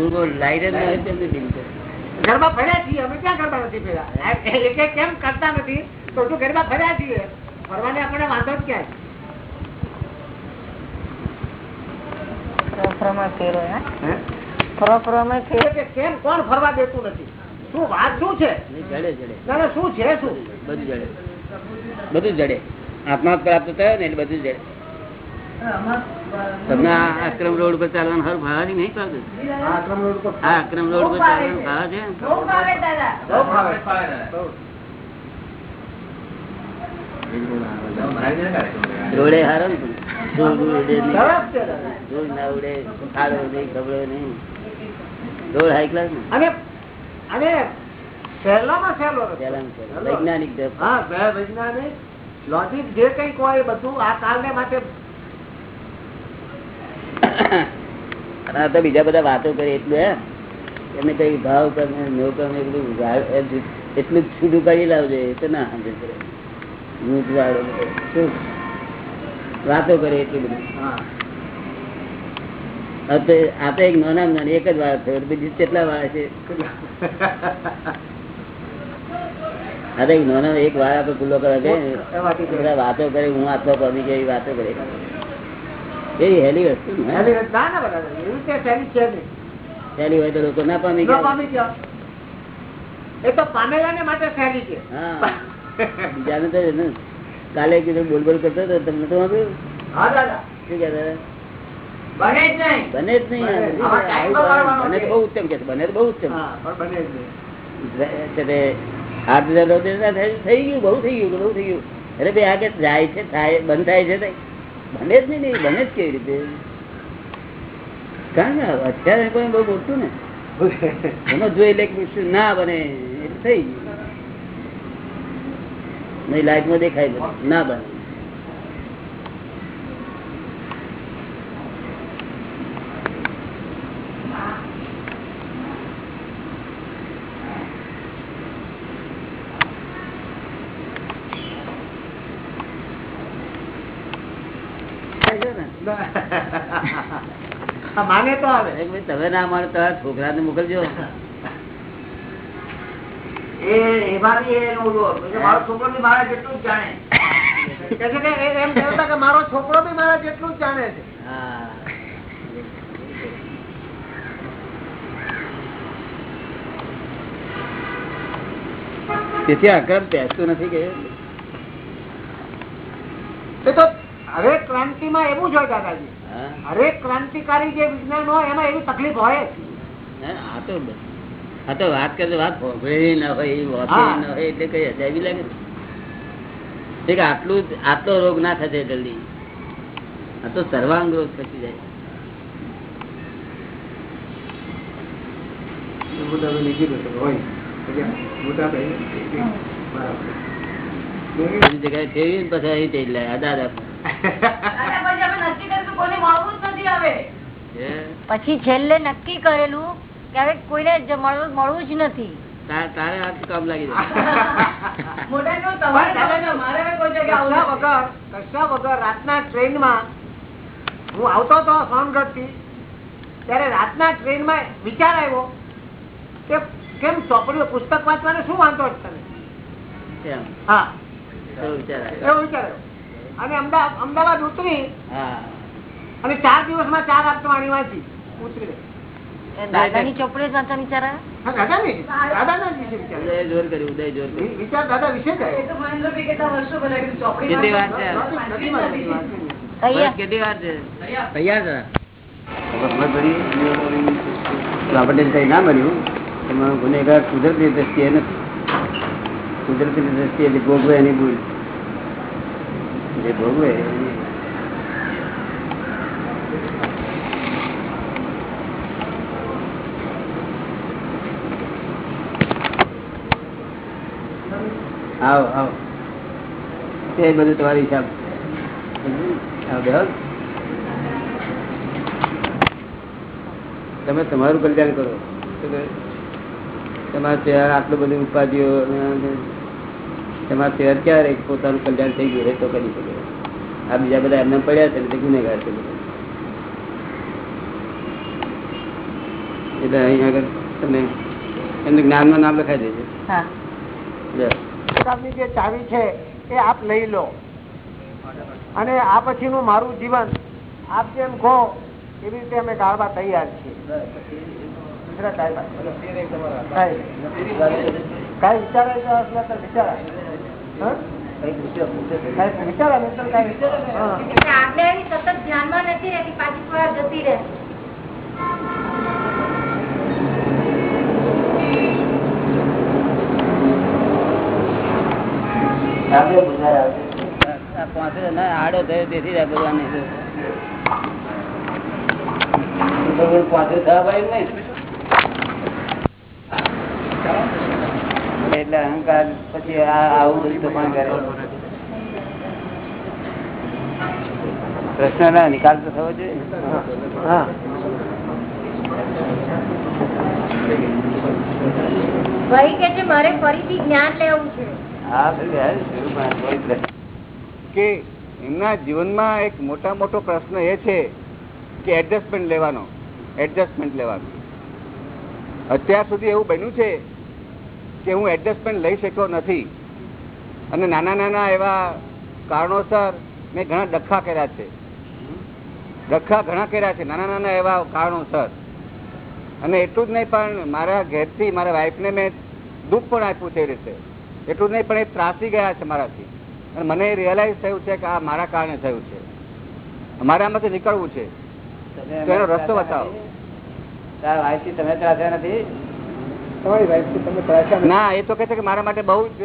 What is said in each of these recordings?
ગુરગો light જ નહીં તેમની ટીમ છે ગરબા ફર્યા છીએ અમે ક્યાં ગરબા નથી ફર્યા એક એક કેમ કરતા નથી? તો શું ગરબા ફર્યા છીએ? ફરવાને આપણને વાંધો જ ક્યાં ફરફરામાં ફેર હોય હા? હે? ફરફરામાં ફેર કે કેમ કોણ ફરવા દેતું નથી? શું વાત શું છે? જડે જડે. ના, ના, શું છે શું? બધું જડે. બધું જડે. આત્મા પ્રાપ્ત થયો ને એટલે બધું જડે. તમને આક્રમ રોડ પર ચાલવાનું હર ભાવની નહીં પાવતું આ આક્રમ રોડ પર ચાલવાનું ભાવ છે. રોડે હારો ને ઉડે નહીં. સરસ છે દાદા. ધૂળ ના ઉડે ખાડો નહીં ખબડો નહીં રોડ હાઈ ક્લાસ ને અને અને સહેલામાં સહેલો રસ્તો. પહેલાનું છે. વૈજ્ઞાનિક. હા લોજિક જે કંઈક હોય બધું આ કાલને માટે અને તો બીજા બધા વાતો કરી એટલે. એમને કઈ ભાવ કરે નો કરે બધું જ- એટલું જ સીધું કરી લાવજો એ તો ના સમજે વાળો? વાતો કરે એટલી બધી. હા. તો આ એક નાના નાની એક જ વાર થયો બીજી કેટલા વાર છે? એક નાના એક વાર આપડે ખુલ્લો. બધા વાતો કરે હું આટલો ગઈ એવી વાતો કરે. એવી હેલી વસ્તુ ને. એની ના ના બરાબર. એવી રીતે સહેલી છે નહીં. હેલી હોય તો લોકો ના પામી ગયા. પામી ગયા. એ તો પામેલાને માટે સહેલી છે. હા. બીજાને તો ને, કાલે કીધું બોલ બોલ કરતો હતો તમને તો વાંધું હા દાદા. શું કહેતા બને જ નહીં. બને જ નહીં. બને બહુ ઉત્તમ કે બને બહુ ઉત્તમ બને જ નહીં. છે હજાર રોજ ના થાય, થઈ ગયું બહુ થઈ ગયું બહુ થઈ ગયું. અરે ભાઈ આ કે જાય છે થાય બંધ થાય છે બને જ નહીં બને જ કેવી રીતે? કારણ કે અત્યારે કોઈ બહુ બોલતું ને. એમાં જોઈ લે ના બને, એ થઈ ગયું. નહીં લાઈફમાં દેખાય ના બને થાય છે ને હા, માને તો આવે. તમે ના માનો તમારા મોકલજો. છોકરો બી મારા જેટલું જ જાણે. કે છે કે એ એમ કહેતા કે મારો છોકરો બી મારા જેટલું જ જાણે છે. હા. તેથી અક્રમ બેસતું નથી કે? તો હરેક ક્રાંતિમાં એવું જ હોય દાદાજી? હરેક ક્રાંતિકારી જે વિજ્ઞાન હોય એમાં એવી તકલીફ હોય. આ તો આ તો વાત કરે વાત ભોગવેલી ના હોય એ વાપરેલી હોય એટલે કઈ અજાયબી લાગે કે આટલું આટલો રોગ ના થશે જલ્દી. આ તો સર્વાંગ રોગ થતી જાય. જગ્યાએ ફેરવી પછી અહીં દાદા? પછી છેલ્લે નક્કી કરેલું કે હવે કોઈને મળવું જ નથી. તારે તારે કામ લાગી જાય. રાતના ટ્રેનમાં હું આવતો હતો સોનગઢથી ત્યારે રાતના ટ્રેનમાં વિચાર આવ્યો કે કેમ ચોપડીઓ પુસ્તક વાંચવાનો શું વાંધો એમ. હા. એવો વિચાર આવ્યો. એવો વિચાર આવ્યો. અને અમદાવાદ અમદાવાદ ઉતરી હા. અને ચાર ચાર વાંચી. ઉતરી દાદાની ચોપડી વિચાર. આવ્યો. કેટલી વાર છે? નથી વાંચી, આપણને કઈ ના મળ્યું. એમાં ગુનેગાર કુદરતી દ્રષ્ટિએ નથી. કુદરતી દ્રષ્ટિએ જે ભોગવે એની ભૂલ. જે ભોગવે એની આવો આવો. તે બધું તમારી હિસાબ. તમે તમારું કલ્યાણ કરો. તમારા શહેર આટલું બધું ઉપાધિઓ તમારા શહેર ક્યારે પોતાનું કલ્યાણ થઈ ગયું તો કરી શકે. આ બીજા બધા એમને પડ્યા છે ને તે ગુનેગાર છે એટલે અહીંયા આગળ તમે એમને જ્ઞાનમાં નામ લખાઈ દેજો. હા. કામની જે ચાવી છે એ આપ લઈ લો. અને આ પછીનું મારું જીવન આપ જેમ કહો એવી રીતે અમે ગાળવા તૈયાર છીએ. કઈ? વિચારે વિચારા? વિચારા સતત ધ્યાનમાં નથી રહેતી, પાછી થોડા જતી રહે આડો એટલે અહંકાર પછી આવું બધું કરે પ્રશ્ન ના નિકાલ તો થવો જોઈએ ભાઈ કે મારે ફરીથી જ્ઞાન લેવું છે. કે એમના જીવનમાં એક મોટા મોટો પ્રશ્ન એ છે કે એડજસ્ટમેન્ટ લેવાનો એડજસ્ટમેન્ટ લેવાનું. અત્યાર સુધી એવું બન્યું છે કે હું એડજસ્ટમેન્ટ લઈ શક્યો નથી. અને નાના નાના એવા કારણોસર મેં ઘણા ડખા કર્યા છે. ડખા ઘણા કર્યા છે, નાના નાના એવા કારણોસર. અને એટલું જ નહીં, પણ મારા ઘેરથી મારા વાઈફને મેં દુઃખ પણ આપ્યું એ રીતે. એટલું નહીં પણ એ ત્રાસી ગયા છે મારાથી. અને મને રિયલાઇઝ થયું છે કે આ મારા કારણે થયું છે. મારે આમાંથી નીકળવું છે. તો એનો રસ્તો બતાવો. તમે ત્રાસ્યા નથી. ના એ તો કે છે કે મારા માટે બહુ જ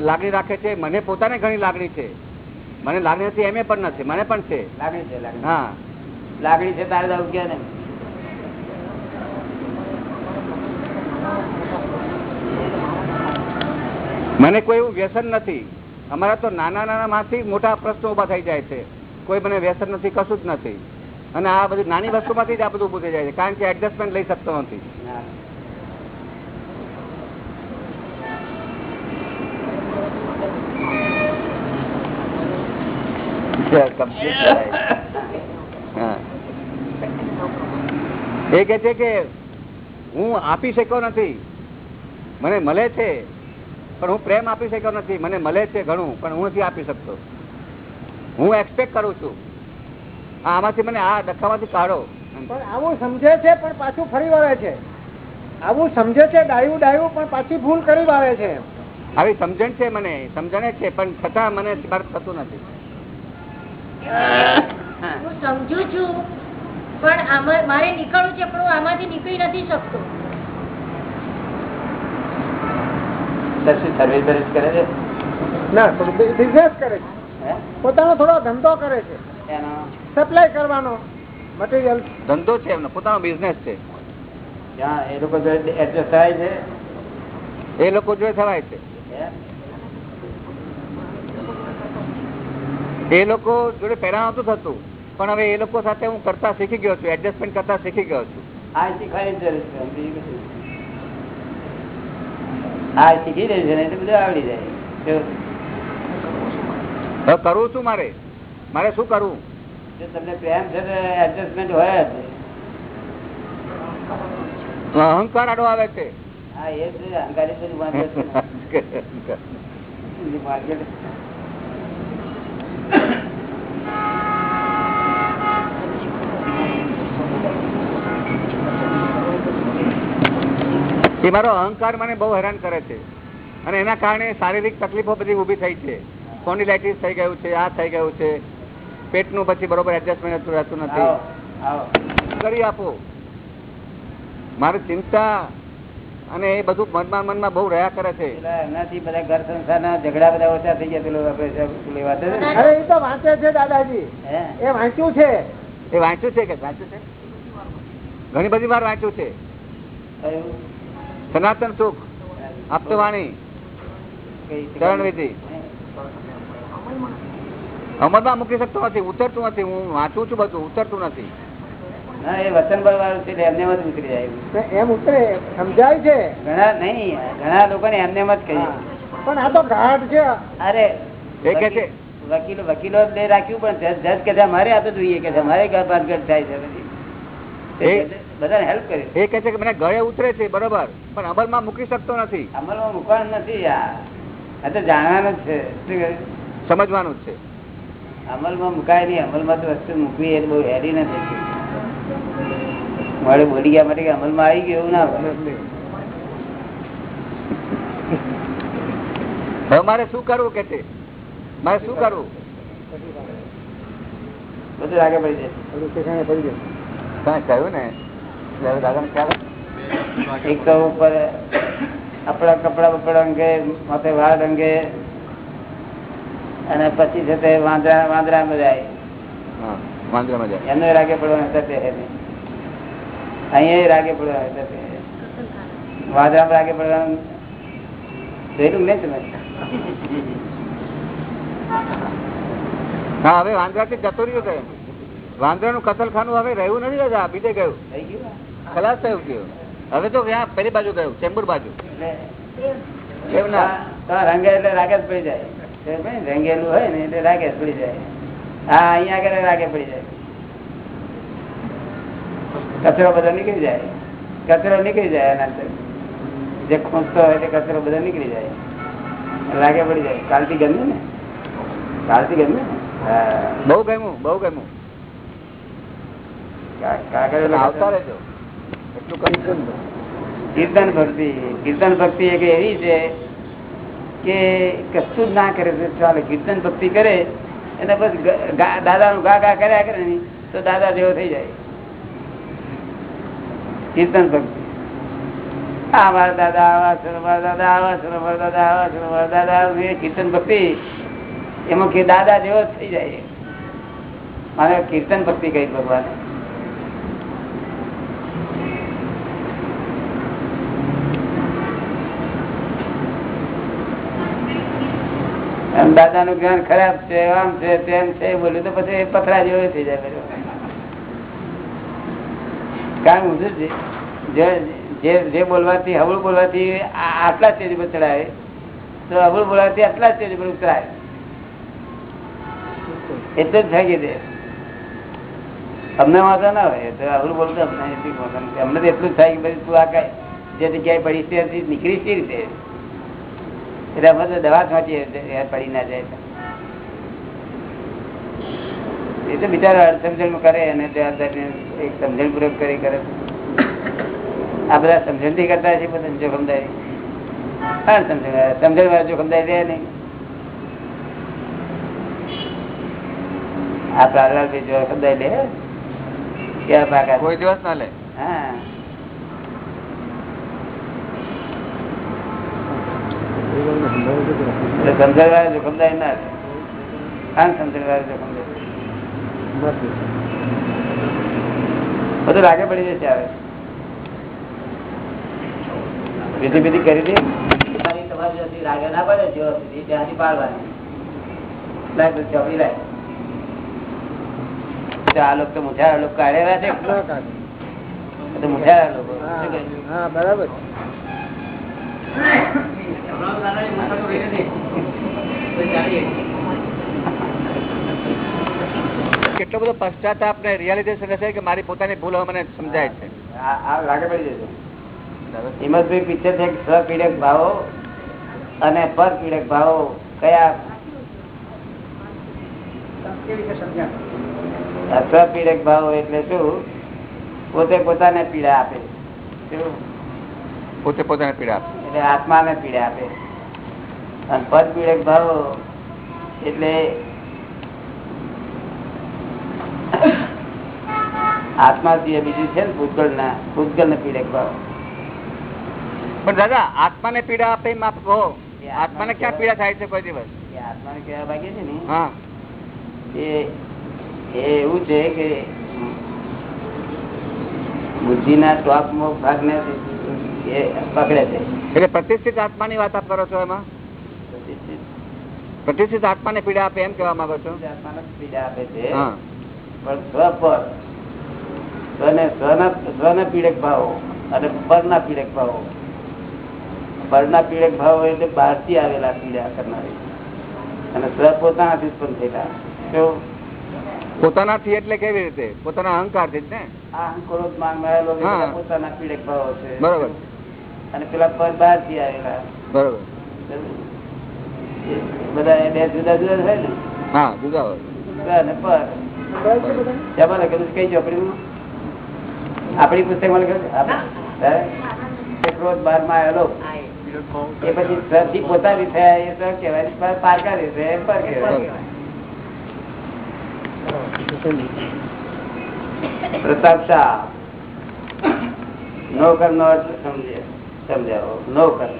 લાગણી રાખે છે. મને પોતાને ઘણી લાગણી છે. મને લાગણી નથી એમ પણ નથી. મને પણ છે. લાગણી છે લાગણી. હા. લાગણી છે તારે કે ને? મને કોઈ એવું વ્યસન નથી. અમારા તો નાના નાના માંથી મોટા પ્રશ્નો ઊભા થઈ જાય છે. કોઈ મને વ્યસન નથી, કશું જ નથી. અને આ બધી નાની વસ્તુમાંથી જ આ બધું ઉભું જાય છે. કારણ કે એડજસ્ટમેન્ટ લઈ શકતો નથી. એ કે છે કે હું આપી શક્યો નથી. મને મળે છે. પણ હું પ્રેમ આપી શક્યો નથી. મને મળે છે ઘણું પણ હું નથી આપી શકતો. હું એક્સપેક્ટ કરું છું. આમાંથી મને આ ડખામાંથી કાઢો. પણ આવું સમજે છે પણ પાછું ફરી વળે છે. આવું સમજે છે ડાયું ડાયું પણ પાછી ભૂલ કરી વાળે છે આવી સમજણ છે મને સમજણે છે પણ છતાં મને થતું નથી. હું સમજુ છું પણ આમાં મારે નીકળવું છે પણ હું આમાંથી નીકળી નથી શકતો. તો શું સર્વિસ બર્વિસ કરે છે? ના બિઝનેસ કરે છે. પોતાનો થોડો ધંધો કરે છે. સપ્લાય કરવાનો મટીરિયલ ધંધો છે એમનો પોતાનો બિઝનેસ છે. ત્યાં એ લોકો એડજસ્ટ થાય છે? એ લોકો જોડે થવાય છે. એ લોકો જોડે પહેલા નતું થતું. પણ હવે એ લોકો સાથે હું કરતા શીખી ગયો છું એડજસ્ટમેન્ટ કરતા શીખી ગયો છું. આ શીખવાની જરૂર છે નહીં. શીખી રહ્યું છે ને એટલે બધું આવડી જાય કરવું શું મારે મારે શું કરવું જો તમને પ્રેમ છે એડજસ્ટમેન્ટ હોય જ અહંકાર આડો આવે છે હા એ જ. અહંકારી. બધું માર્કેટ એ મારો અહંકાર મને બહુ હેરાન કરે છે. અને એના કારણે શારીરિક તકલીફો બધી ઊભી થઈ છે. કોન્ડિલાઇટિસ થઈ ગયું છે આ થઈ ગયું છે. પેટનું પછી બરોબર એડજસ્ટમેન્ટ રહેતું નથી. કરી આપો. મારી ચિંતા અને એ બધું મનમાં મનમાં બહુ રહ્યા કરે છે. એનાથી બધા ઘર સંસારના ઝઘડા બધા ઓછા થઈ ગયા પેલું આપણે છે અરે એ તો વાંચે છે દાદાજી. એ વાંચ્યું છે. એ વાંચ્યું છે કે વાંચ્યું છે? ઘણી બધી વાર વાંચ્યું છે. કયું? સનાતન સુખ આપતવાણી ચરણ વિધિ અમલમાં મૂકી શકતો નથી ઉતરતું નથી હું વાંચું છું બધું ઉતરતું નથી. વકીલો રાખ્યું પણ જજ જજ કે છે, આ તો જોઈએ કે મારે બાંધગઢ થાય છે, બધાને હેલ્પ કરી. એ કહે છે કે મને ગળે ઉતરે છે બરોબર. પણ અમલમાં મૂકી શકતો નથી. અમલમાં મૂકવાનું નથી આ તો જાણવાનું જ છે. સમજવાનું જ છે. અમલમાં મુકાય નહીં. અમલમાં તો વસ્તુ મૂકવી એ બહુ હેરી નથી. મારે બોલી ગયા માટે અમલમાં આવી ગયું એવું ના હવે મારે શું કરવું કે છે? મારે શું કરવું? બધું આગળ પડી જાય. કાંઈ કહ્યું ને. એક તો ઉપર આપણા કપડા બપડા અંગે માથે વાળ અંગે અને પછી છે તે વાંદરા વાંદરા જાય. વાંદરામાં જાય. એનો રાગે પડવા હતો તે અહીંયા રાગે પડવાનો હતો તે વાંદરા રાગે પડવાનું. જોયેલું મેં તમે હા હવે વાંદરાથી જતો રહ્યો વાંદરા નું કતલખાનું હવે રહ્યું નથી દાદા બીજે ગયું. થઈ ગયું. ખલાસ થયું ગયું હવે તો ક્યાં? પેલી બાજુ ગયું ચેમ્બુર બાજુ. રંગે એટલે રાગે પડી જાય. રંગેલું હોય ને એટલે રાગે પડી જાય. હા અહીંયા આગળ રાગે પડી જાય. કચરો બધો નીકળી જાય. કચરો નીકળી જાય એના જે ખૂંચતો હોય તે કચરો બધો નીકળી જાય. રાગે પડી જાય. કાલથી ગમ્યું ને? કાલથી ગમ્યું ને? હા. બહુ ગમ્યું બહુ ગમ્યું. આવતા રહેજો. કીર્તન ભક્તિ કીર્તન ભક્તિ એક એવી છે કે કશું જ ના કરે ચાલે, કીર્તન ભક્તિ કરે એને બસ દાદા નું ગા ગા કર્યા કરે તો દાદા જેવો થઈ જાય. કીર્તન ભક્તિ. આ મારા દાદા, આવા છે દાદા, આવા છે દાદા, આવા છે મારા દાદા કીર્તન ભક્તિ, એમાં કે દાદા જેવો થઈ જાય. મારે કીર્તન ભક્તિ કહી ભગવાન? દાદા નું જ્ઞાન ખરાબ છે, આમ છે, તેમ છે બોલ્યું તો પછી પથરા જેવો થઈ જાય કારણ હું શું? જે- બોલવાથી, હવળું બોલવાથી આટલા સ્ટેજ પર ચડાવે, તો હવળું બોલવાથી આટલા સ્ટેજ પર ઉતરાય. એટલે જ થાકી દે. અમને વાંધો ના હોય, તો હવળું બોલતો અમને એટલી અમને તો એટલું જ થાય કે તું આ કઈ જે જગ્યાએ પડી છે નીકળી છે રીતે. એટલે અમે તો દવા છોંચીએ પડી ના જાય એ તો બિચારો અર્થસમજણ કરે અને જવાબદારી એક સમજણ પૂર્વક કરી કરે. આ બધા સમજણથી કરતા છે બધા જોખમદારી હા સમજણ સમજણ વાળા જોખમદારી રહે નહીં. આ પ્રારલાલ જોખમદારી લે ક્યાં કોઈ દિવસ ના લે. હા. વાળા જોખમદારી ના જોખમદારી. બધું લાગે પડી જશે આવે વિધિ વિધિ કરી દે. તમારી તમારી ના પડે જ્યાં સુધી ત્યાંથી પાડવાની. પછી ચોપડી લાય. આ લોકો તો લોકો કાઢેલા છે. આ લોકો. હા બરાબર કેટલો બધો પશ્ચાતાપ ને રિયાલિઝેશન હશે કે મારી પોતાની ભૂલ મને સમજાય છે. હિંમતભાઈ પિક્ચર છે સ્વપીડક ભાવો અને કયા? સ્વપીડક ભાવો એટલે શું? પોતે પોતાને પીડા આપે. પોતે પોતાને પીડા આપે. એટલે આત્માને પીડા આપે. અને પરપીડક ભાવો એટલે આત્મા જે બીજું છે ને ભૂતગળ ના ભૂતગળ ને પીડે પણ દાદા આત્માને પીડા આપે એમ આપ કહો. આત્માને ક્યાં પીડા થાય છે કોઈ દિવસ? એ આત્માને કહેવા ભાગે છે ને? હા. એ એવું છે કે બુદ્ધિના ટોપ ભાગ ને પકડે છે. એટલે પ્રતિષ્ઠિત આત્મા ની વાત આપ કરો છો એમાં? પ્રતિષ્ઠિત. પ્રતિષ્ઠિત આત્મા ને પીડા આપે એમ કેવા માંગો છો? આત્માને પીડા આપે છે. પણ સ્વ પર સ્વને સ્વના સ્વના પીડક ભાવો અને પરના પીડક ભાવો. પરના પીડક ભાવો એટલે બહારથી આવેલા પીડા કરનારી. અને સ્વ પોતાનાથી ઉત્પન્ન થયેલા. શું? પોતાનાથી એટલે કેવી રીતે? પોતાના અહંકારથી ને માન મળેલો પોતાના પીડક ભાવો છે. બરોબર. અને પેલા પર બહારથી આવેલા. બરોબર. બધા બે જુદા જુદા થાય ને? હા જુદા હોય. અને પર. એમાં લખેલું કઈ ચોપડીમાં આપણી પુસ્તકમાં લખેલું ક્રોધ બારમાં આવેલો. એ પછી સથી પોતાની થયા એ સર કહેવાય પારકા રીતે એ પર કહેવાય. પ્રતાપ શાહ નો કર્મ નો અર્થ સમજે સમજાવો નો કર્મ.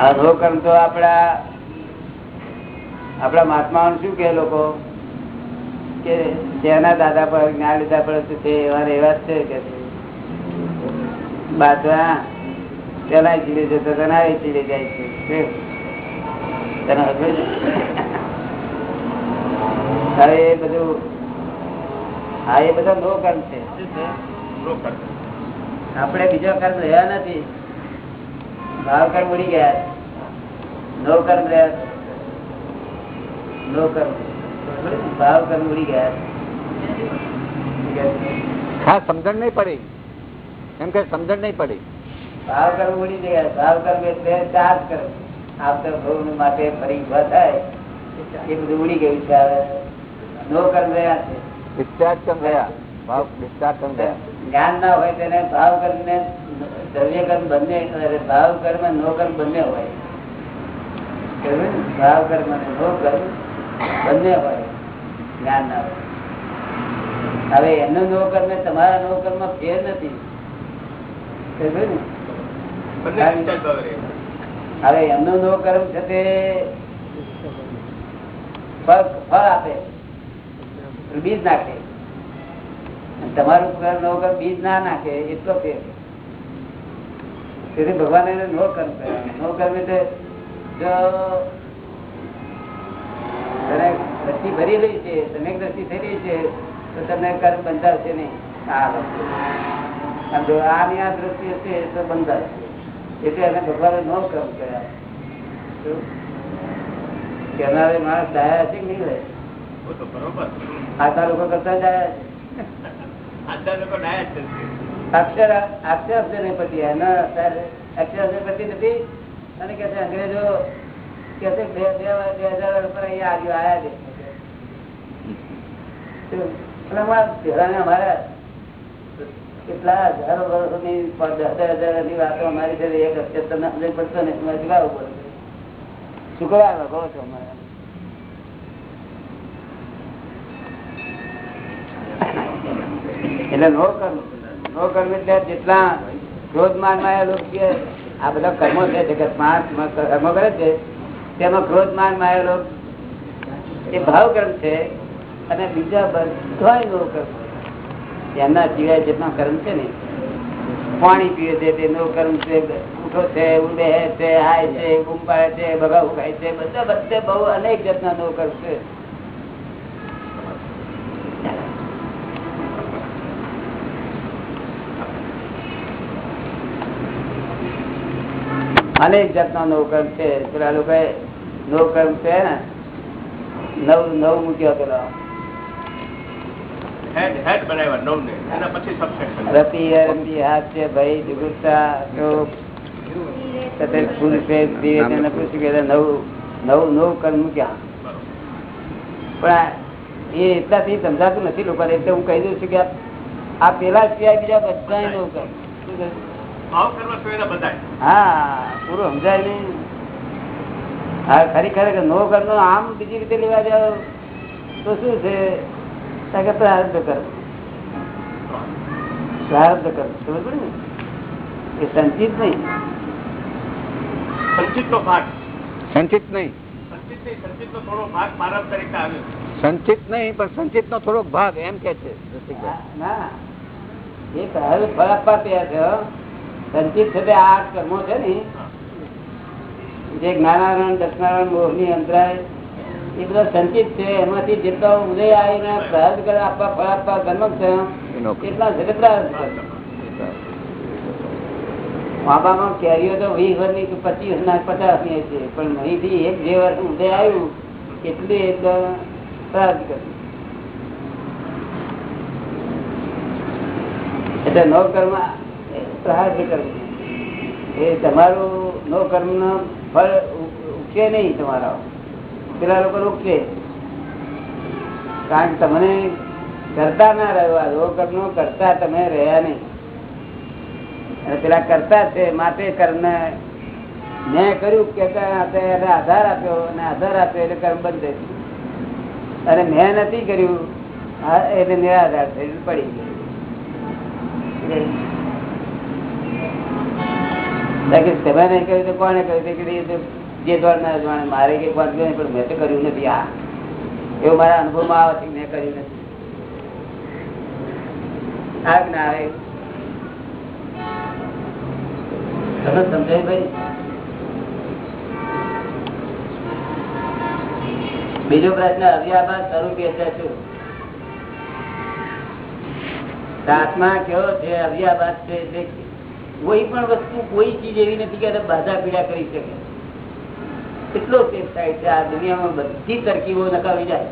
આ નો કર્મ તો આપડા આપડા મહાત્મા શું કે લોકો? કે તેના દાદા પર જ્ઞાન લીધા પર તે એવા એવા જ છે કે બાજવા પેલા ચીડી જતો તેના ચીડી જાય છે. છે? હવે એ બધું હા એ બધા નો કર્મ છે. છે? આપણે બીજો કર્મ રહ્યા નથી. ભાવ કર્મ ઉડી ગયા. નો કર્મ રહ્યા. નો કર્મ ભાવ કર્મ ઉડી ગયા. હા સમજણ નહીં પડી. એમ કે સમજણ નહીં પડી. ભાવ કર્મ ઉડી ગયા. ભાવ કર્મ એટલે ચાર કર્મ આવતર ભવ માટે ફરી ઊભા થાય. એ બધું ઉડી ગયું છે નો કર્મ રહ્યા છે. ડિસ્ચાર્જ કર્મ રહ્યા? ભાવ ડિસ્ચાર્જ કર્મ રહ્યા? જ્ઞાન ના હોય તેને ભાવ કર્મ ને દ્રવ્ય કર્મ બંને ભાવ કર્મ નો કર્મ બંને હોય? ભાવ કર્મ અને નો કર્મ. બંને હોય. જ્ઞાન ના હોય. હવે એનો નોકર ને તમારા નોકરમાં ફેર નથી હવે. એમનો નો કર્મ છે તે ફળ આપે. બીજ નાખે. તમારું કર્મ નો કર્મ બીજ ના નાખે એટલો ફેર. તેથી ભગવાન એને નો કર્મ કરે નો કર્મ એટલે જો દ્રષ્ટિ ભરી રહી છે તમે દ્રષ્ટિ થઈ રહી છે તો તમને કર્મ બંધાશે નહીં. આ વસ્તુ. જો આની આ દ્રષ્ટિ હશે તો બંધાશે. એટલે એને ભગવાને નો કર્મ કર્યા. કેનારે માણસ ડાયા છે કે નહીં રહે આટલા લોકો કરતા ડાયા છે અક્ષર એના પતી નથી? અને કે છે અંગ્રેજો કે છે બે બે હજાર ઉપર અહીંયા આવ્યો આયા છે. એટલે નો કર્મ નો કર્મ એટલે જેટલા ક્રોધ માનમાં આવેલો છે, આ બધા કર્મો છે જગતમાં કર્મો કરે છે, તેમાં ક્રોધ માનમાં એ ભાવ કર્મ છે અને બીજા બધા નો કર્મ એમના સિવાય જેટલા કર્મ છે ને, પાણી પીવે છે, તે નો કર્મ છે ઉઠો છે, ઉડે છે હાય છે ગુંપાય છે બગા ઉગાય છે, બધા બધે બહુ અનેક જાતના નો કર્મ છે. અનેક જાતના નવકર્મ છે. પેલા લોકો નવકર્મ છે ને, નવ નવ મૂક્યો પેલો. રતિ રતિ હાસ્ય ભય જુગુપ્તા શોક તથા ફૂલ છે વિવેચન પૂછ્યું કે નવ નવ નવ કર્મ મૂક્યા પણ એ એટલાથી સમજાતું નથી લોકોને એટલે હું કહી દઉં છું કે આ- પેલા સિવાય બીજા બધા નવ કર્મ. હા પૂરું સમજાય નહીં. હા ખરી ખરેખર નો કરનો આમ બીજી રીતે લેવા જાવ તો શું છે? કે પ્રારબ્ધ કર પ્રારબ્ધ કર સમજ પડે ને એ સંચિત નહીં સંચિત નો ભાગ। સંચિત નહીં સંચિત નહીં નો થોડો ભાગ મારા તરીકે આવ્યો સંચિત નહીં પણ સંચિત નો થોડોક ભાગ એમ કે છે ના એ ફળ આપવા તૈયાર છે સંચિત છે આ કર્મો છે ને. જે જ્ઞાનારાયણ દક્ષનારાયણ મોહની અંતરાય એ બધા સંચિત છે. એમાંથી જેટલા ઉદય આવીને પ્રારબ્ધ કરે આપવા ફળ આપવા કર્મ છે એટલા છે. મા. કેરીઓ તો વીસ વર્ષની પચીસ વર્ષના પચાસની છે પણ અહીંથી એક જે વર્ષ ઉદય આવ્યું એટલે એકદમ પ્રાપ્ત કર્યું એટલે નો કર્મ પ્રહાર કરવું. એ તમારું નવકર્મ નો ફળ ઉ- ઉગશે નહીં તમારા પેલા લોકો રોકશે કારણ કે તમને કરતા ના રહ્યો નો કર્મ નો કરતા તમે રહ્યા નહીં. પેલા કરતા છે માટે કર્મ મેં કર્યું કે એને આધાર આપ્યો અને આધાર આપ્યો એટલે કર્મ બંધ થઈ. અને મેં નથી કર્યું, આ એટલે નિરાધાર થઈ પડી ગયું. તમે નહીં કર્યું તો કોને તો જે દ્વારા જાણે મારે કે નહીં પણ મેં તો કર્યું નથી આ. એવું મારા અનુભવમાં આવે છે મેં કર્યું નથી. ના આવે. તમે ભાઈ? બીજો પ્રશ્ન અવ્યાભાસ સ્વરૂપે છે શું? આત્મા કયો છે? અવ્યાભાસ છે કોઈ પણ વસ્તુ કોઈ ચીજ એવી નથી કે બાધા પીડા કરી શકે. કેટલો સેફ થાય છે? આ દુનિયામાં બધી તરકીબો નકાવી જાય.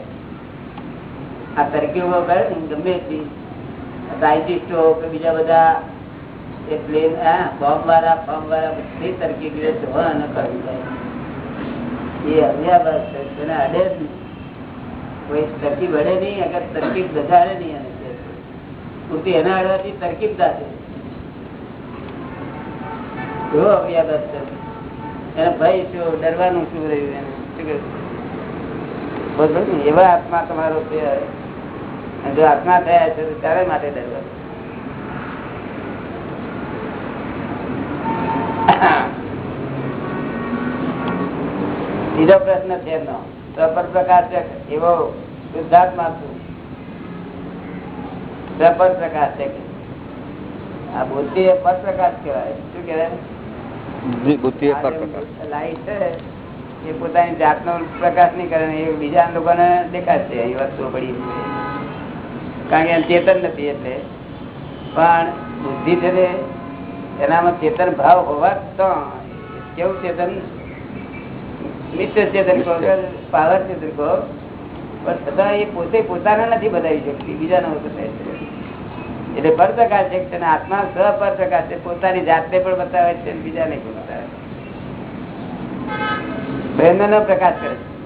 આ તરકીબો કરે ને, ગમે તે સાયન્ટિસ્ટો કે બીજા બધા એ પ્લેન, હા બોમ્બ વાળા વાળા બધી તરકીબીઓ જોવા નકાવી જાય. એ અવ્યાભાસ છે. તેને અડે જ નહીં. કોઈ તરકીબ અડે નહીં, અગર તરકીબ વધારે નહીં એને એના અડવાથી તરકીબ છે એવો અવ્યાભાસ છે. એને ભય શું ડરવાનું શું? એવા આત્મા તમારો છે. જો આત્મા થયા છે, તો ત્યારે માટે ડરવાનું. બીજો પ્રશ્ન છે એમનો. પ્રપર પ્રકાશ છે એવો શુદ્ધાત્મા છું. પ્રપર પ્રકાશ છે કે આ બુદ્ધિ એ પર પ્રકાશ કહેવાય. શું કહેવાય? બુદ્ધિ એ પોતાની જાતનો પ્રકાશ નહીં કરે એ બીજા લોકોને દેખાશે એ વસ્તુ પડી કારણ કે ચેતન નથી એટલે. પણ બુદ્ધિ છે ને એનામાં ચેતન ભાવ હોવા તો કેવું ચેતન? મિત્ર ચેતન કહો પાવર ચેતન કહો. પણ છતાં એ પોતે પોતાને નથી બતાવી શકતી બીજાને બતાવી છે એટલે પરપ્રકાશ એક છે આત્મા સપરપ્રકાશ છે, પોતાની જાતને પણ બતાવે છે બીજાને પણ બતાવે છે. બંનેનો પ્રકાશ કરે છે.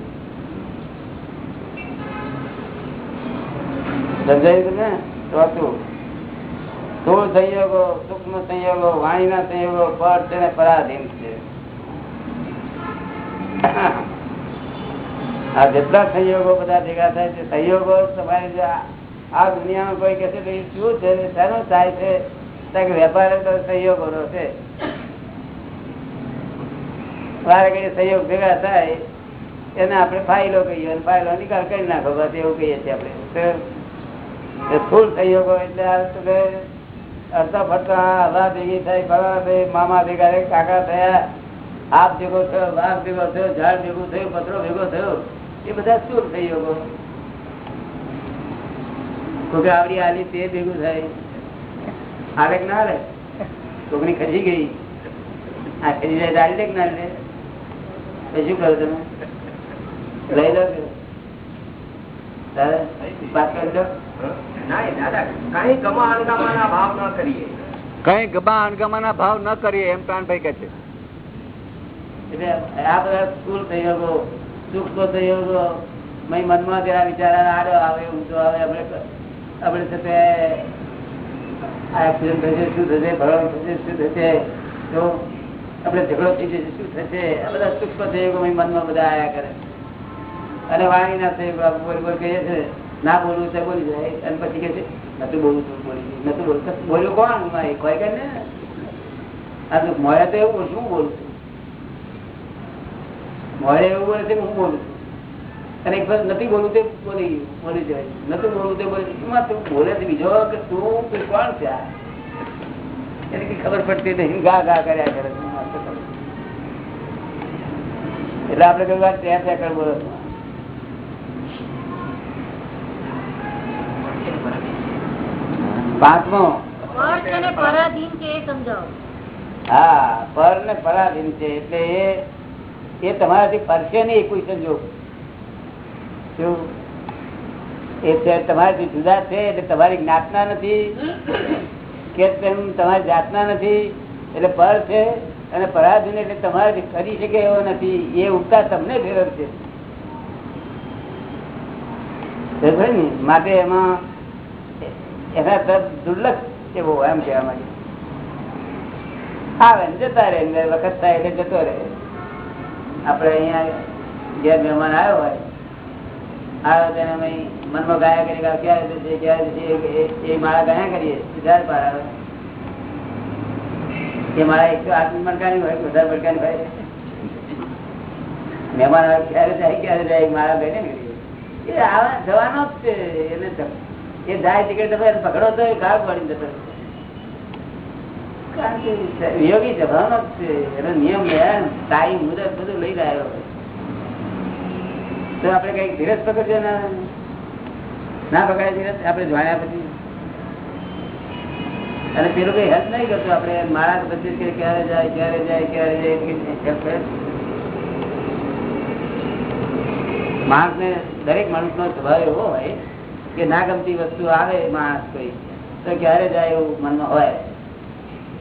સંયોગો વાણીના સંયોગો પર છે પરાધીન છે. આ જેટલા સંયોગો બધા ભેગા થાય છે, સંયોગો તમારે આ- દુનિયામાં કોઈ કહે છે કે શું છે શાનો થાય છે? ત્યાં વેપાર સહયોગ છે. સંયોગ ભેગા થાય, એને આપણે ફાઇલો કહીએ અને ફાઇલો નિકાલ કરી નાખો, બસ એવું કહીએ છીએ આપણે. ફૂલ સહયોગ એટલે અડધા ફરતા હવા ભેગી થઈ ફરવા થઈ મામા ભેગા કાકા થયા, આપ ભેગો થયો વાઘ ભેગો થયો, ઝાડ ભેગું થયું પથરો ભેગો થયો. એ બધા શું સંયોગો કોકે આવડી આલી તે ભેગું થાય. આવે કે ના આવે કોકની ખસી ગઈ. આ ખસી જાય તો દે કે ના લે? શું કરો તમે? લઈ લો કઈ ગમા અણગમાના ભાવ ન કરીએ. એમ પ્રાણભાઈ કે છે. એટલે આ બધા સ્થૂળ સંયોગો સૂક્ષ્મ સંયોગો મય મનમાં જરા વિચાર આડો આવે ઊંચો આવે આપણે આપણે છે તે આ થશે શું થશે ભરણ થશે, શું થશે તો આપણે ઝઘડો થઈ જશે, શું થશે, આ બધા સૂક્ષ્મ સંયોગો મનમાં બધા આયા કરે. અને વાણી ના સંયોગો બોલ બોલ કહીએ છે, ના બોલવું તો બોલી જાય, અને પછી કે છે નતું બોલવું તો બોલી. નતું બોલતું બોલ્યું કોણ? મારી કોઈ કે ને? આ તો મોડે તો એવું શું બોલું છું. મોડે એવું બોલે છે હું બોલું છું? અને એક વાર નથી બોલવું તે બોલી ગયું બોલી જાય. નથી બોલવું તે બોલી તું બોલે છે બીજો કે તું તું કોણ છે? એને કઈ ખબર પડતી નહીં. ગા ગા કર્યા કરે. એટલે આપડે કઈ વાર ત્યાં ત્યાં કર બોલો પાંચમો. પરાધીન છે એ સમજાવો. હા પર ને પરાધીન છે. એટલે એ એ તમારાથી પરસે નહીં કોઈ સંજોગ. શું? જુદા છે, એટલે તમારી જ્ઞાતના નથી. કે તમારી જાતના નથી, એટલે પર છે અને પરાધીન એટલે તમારે કરી શકે એવો નથી. એ ઉપકાર તમને ફેરવશે માટે એમાં એના તરફ દુર્લક્ષ છે એમ કહેવા માંગે. આવે ને, જતા રહે વખત થાય એટલે જતો રહે. આપણે અહીંયા ઘેર મહેમાન આવ્યો હોય હોય હોય. મહેમાન ક્યારે જાય ક્યારે જાય માળા ગઈને કરીએ. એ આવા જવાનો જ છે એને એ જાય ટિકિટ તમે પકડો તો એ ગાળ પડી જતો કારણ કે યોગી જવાનો જ છે એનો નિયમ ટાઈમ મુદત બધું લઈ રહ્યો તો આપણે કઈ ધીરજ પકડજો ના. ના પકડાય ધીરજ, આપણે જાણ્યા પછી. અને પેલું કઈ હેલ્પ નહીં કરતું આપણે, મારા પછી ક્યારે જાય ક્યારે જાય ક્યારે જાય કરે. માણસને દરેક માણસ નો સ્વભાવ એવો હોય કે ના ગમતી વસ્તુ આવે માણસ કોઈ, તો ક્યારે જાય એવું મનમાં હોય?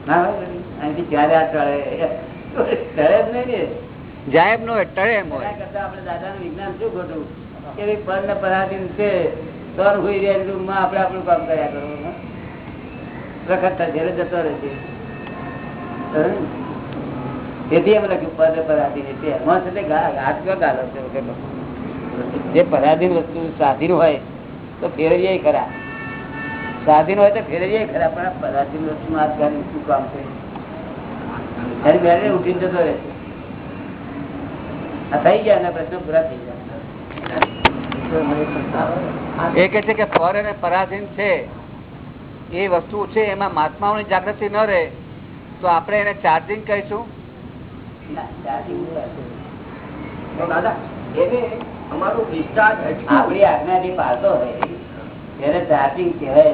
ના હોય અહીંથી ક્યારે આ ચડે? ચડે જ નહીં ને. જાયબ નો ટળે એમ હોય. આપણે દાદા નું વિજ્ઞાન શું ખોટું? કે પર ને પરાધીન છે તોર હોઈ રહ્યા રૂમમાં આપણે આપણું કામ કર્યા કરવું પ્રખત થાય જ્યારે જતો રહેશે તેથી એમ લખ્યું પદ પરાધીન એટલે એમાં છે તે હાથ ક્યાં ગાલો છે જે પરાધીન વસ્તુ સ્વાધીન હોય તો ફેરવીએ ખરા. સ્વાધીન હોય તો ફેરવીએ ખરા પણ પરાધીન વસ્તુ હાથ ગાલી શું કામ છે? એની બેને ઉઠીને જતો રહેશે થઈ ગયા એના પ્રશ્નો પૂરા થઈ ગયા. એ કે છે કે પર અને પરાધીન છે એ વસ્તુ છે એમાં મહાત્માઓની જાગૃતિ ન રહે તો આપણે એને ચાર્જિંગ કહીશું? ના, ચાર્જિંગ નહીં. તો દાદા એને અમારું ડિસ્ચાર્જ આપણી આજ્ઞાથી પાડતો હોય એને ચાર્જિંગ કહેવાય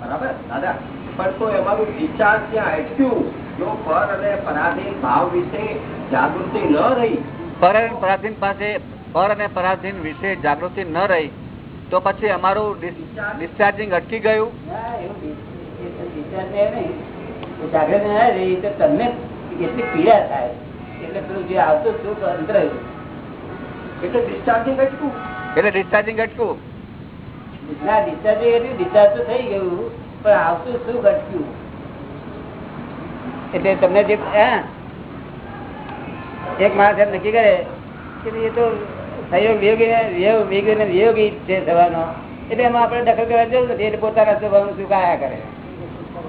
બરાબર? દાદા પણ તો અમારું ડિસ્ચાર્જ ત્યાં અટક્યું. જો પર અને પરાધીન ભાવ વિશે જાગૃતિ ન રહી પર અને પરાધીન પાસે પર અને પરાધીન વિશે જાગૃતિ ન રહી તો પછી અમારું ડિસ્ચાર્જિંગ અટકી ગયું? જાગૃતિ ના રહી તો તમને કેટલી પીડા થાય. એટલે પેલું જે આવતું સુખ અંતર એટલે ડિસ્ચાર્જિંગ અટકું એટલે ડિસ્ચાર્જિંગ અટકું ના ડિસ્ચાર્જિંગ એટલે ડિસ્ચાર્જ તો થઈ ગયું પણ આવતું સુખ અટક્યું? એટલે તમને જે હા? એક માણસ એમ નક્કી કરે કે એ તો સહયોગ વિયોગી ને વિયોગ છે થવાનો એટલે એમાં આપણે દખલ કરવા જવું નથી, એટલે પોતાના સ્વભાવનું સુખ આયા કરે.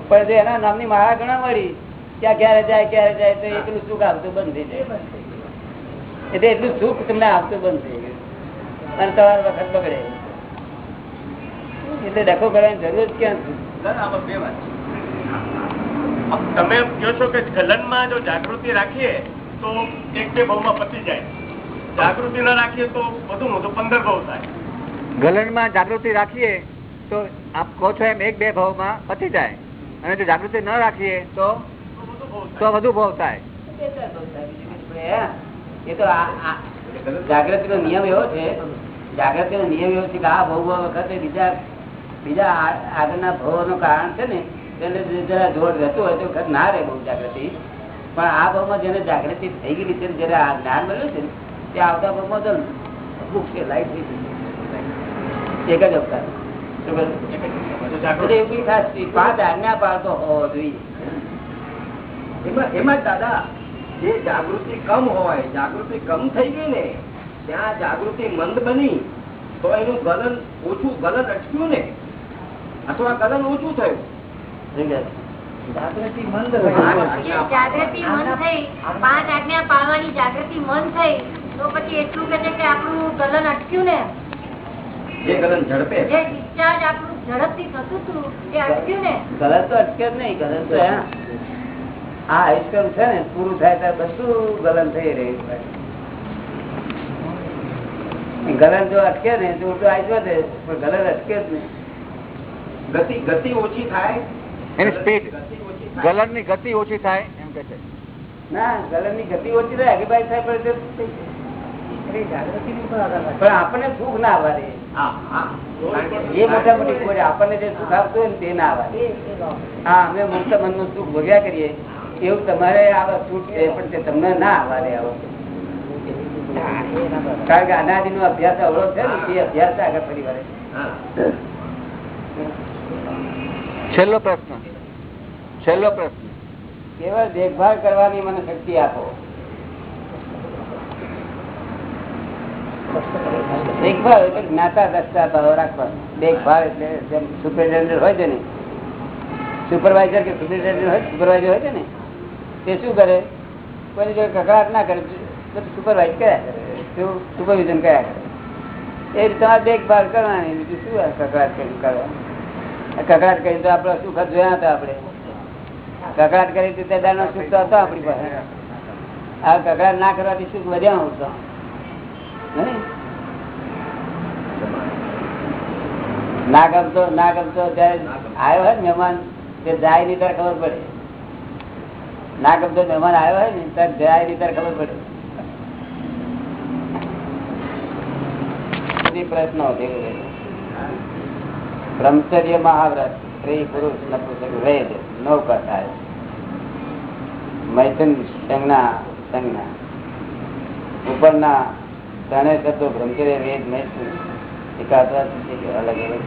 પણ જો એના નામની માળા ઘણા મળી, ત્યાં ક્યારે જાય ક્યારે જાય, તો એટલું સુખ આવતું બંધ થઈ જાય. એટલે એટલું સુખ તમને આવતું બંધ થઈ ગયું. અને તમારો વખત બગડે. એટલે ડખો કરવાની જરૂર જ ક્યાં તમે કહો છો કે ગલનમાં જો જાગૃતિ રાખીએ તો એક બે ભાવમાં પતી જાય. જાગૃતિ ના રાખીએ તો વધુ વધુ પંદર ભાવ થાય. ગલનમાં જાગૃતિ રાખીએ તો આપ કહો છો એમ એક બે ભાવમાં પતી જાય. અને જો જાગૃતિ ન રાખીએ તો તો વધુ ભાવ થાય? એ તો જાગૃતિ નો નિયમ એવો છે જાગૃતિ નો નિયમ એવો છે કે આ ભાવ વખતે બીજા બીજા આગળના ભવો નું કારણ છે ને તેને જરા જોર રહેતું હોય તો ના રહે બહુ જાગૃતિ. પણ આ ભાવમાં જેને જાગૃતિ થઈ ગઈ છે જયારે આ જ્ઞાન મળ્યું છે તે આવતા ભાવમાં તો ભૂખ છે. લાઈટ થઈ ગઈ એક જ અવતાર. પાંચ આજ્ઞા હોવો જોઈએ. એમાં એમાં દાદા જે જાગૃતિ કમ હોય જાગૃતિ કમ થઈ ગઈ ને ત્યાં જાગૃતિ મંદ બની તો એનું ગલન ઓછું ગલન અટક્યું ને અથવા ગલન ઓછું થયું? જાગૃતિ મન થઈ. પાંચ આજ્ઞા પાળવાની જાગૃતિ મન થઈ. તો પછી એટલું કે છે કે આપણું ગલન અટક્યું ને. જે ગલન ઝડપે. જે ડિસ્ચાર્જ આપણું ઝડપથી થતું હતું એ અટક્યું ને. ગલત તો અટકે જ નહીં ગલન તો હા આ આયુષ્કર્મ છે ને પૂરું થાય ત્યારે બધું ગલન થઈ રહ્યું હોય. ગલન જો અટકે ને તો આયુષ વધે પણ ગલન અટકે જ નહીં. ગતિ ગતિ ઓછી થાય એની સ્પીડ ગલનની ગતિ ઓછી થાય એમ કે છે. ના ગલનની ગતિ ઓછી થાય હરીફાઈ થાય પણ આપણને સુખ ના આવે એ મોટા મોટી ખોટ. આપણને જે સુખ આપતું હોય ને તે ના આવે હા અમે મુક્ત મનનું સુખ ભોગ્યા કરીએ. એવું તમારે આવે છૂટ છે પણ તે તમને ના આવે આવો. કારણ કે અનાદિ નો અભ્યાસ અવરોધ છે ને તે અભ્યાસ આગળ ફરી વળે છેલ્લો પ્રશ્ન. છેલ્લો પ્રશ્ન. કેવળ દેખભાળ કરવાની મને શક્તિ આપો. દેખભાળ એટલે જ્ઞાતા દસતા ભાવ રાખવાનો દેખભાળ એટલે જેમ સુપરિન્ટેન્ડન્ટ હોય છે ને સુપરવાઇઝર કે સુપરિન્ટેન્ડન્ટ હોય સુપરવાઇઝર હોય છે ને, તે શું કરે? કોઈ જો કકડાટ ના કરે, તો સુપરવાઇઝ કર્યા કરે. સુપરવિઝન કર્યા કરે. એ તમારે દેખભાળ કરવાની, બીજું શું કકડાટ કરી કરવાની? કકડાટ કરી તો આપણે શું ખર્ચ જોયા હતા આપણે. કકડાટ કરી તો તે સુખ તો હતો આપણી પાસે. આ કકડાટ ના કરવાથી સુખ વધ્યા હોતો ના ગમતો ના ગમતો ત્યારે આવ્યો હોય મહેમાન, તે જાય ની ત્યારે ખબર પડે. ના ગમતો મહેમાન આવ્યો હોય ને, ત્યારે જાય ની ત્યારે ખબર પડે. પ્રશ્ન છે બ્રહ્મચર્ય મહાવ્રત, સ્ત્રી પુરુષ નપુંસક વેદ. નૌ કથાય મૈથન સંજ્ઞા સંજ્ઞા. ઉપરના ત્રણેય શબ્દો બ્રહ્મચર્ય, વેદ, મૈથુન એકાદવા અલગ અલગ.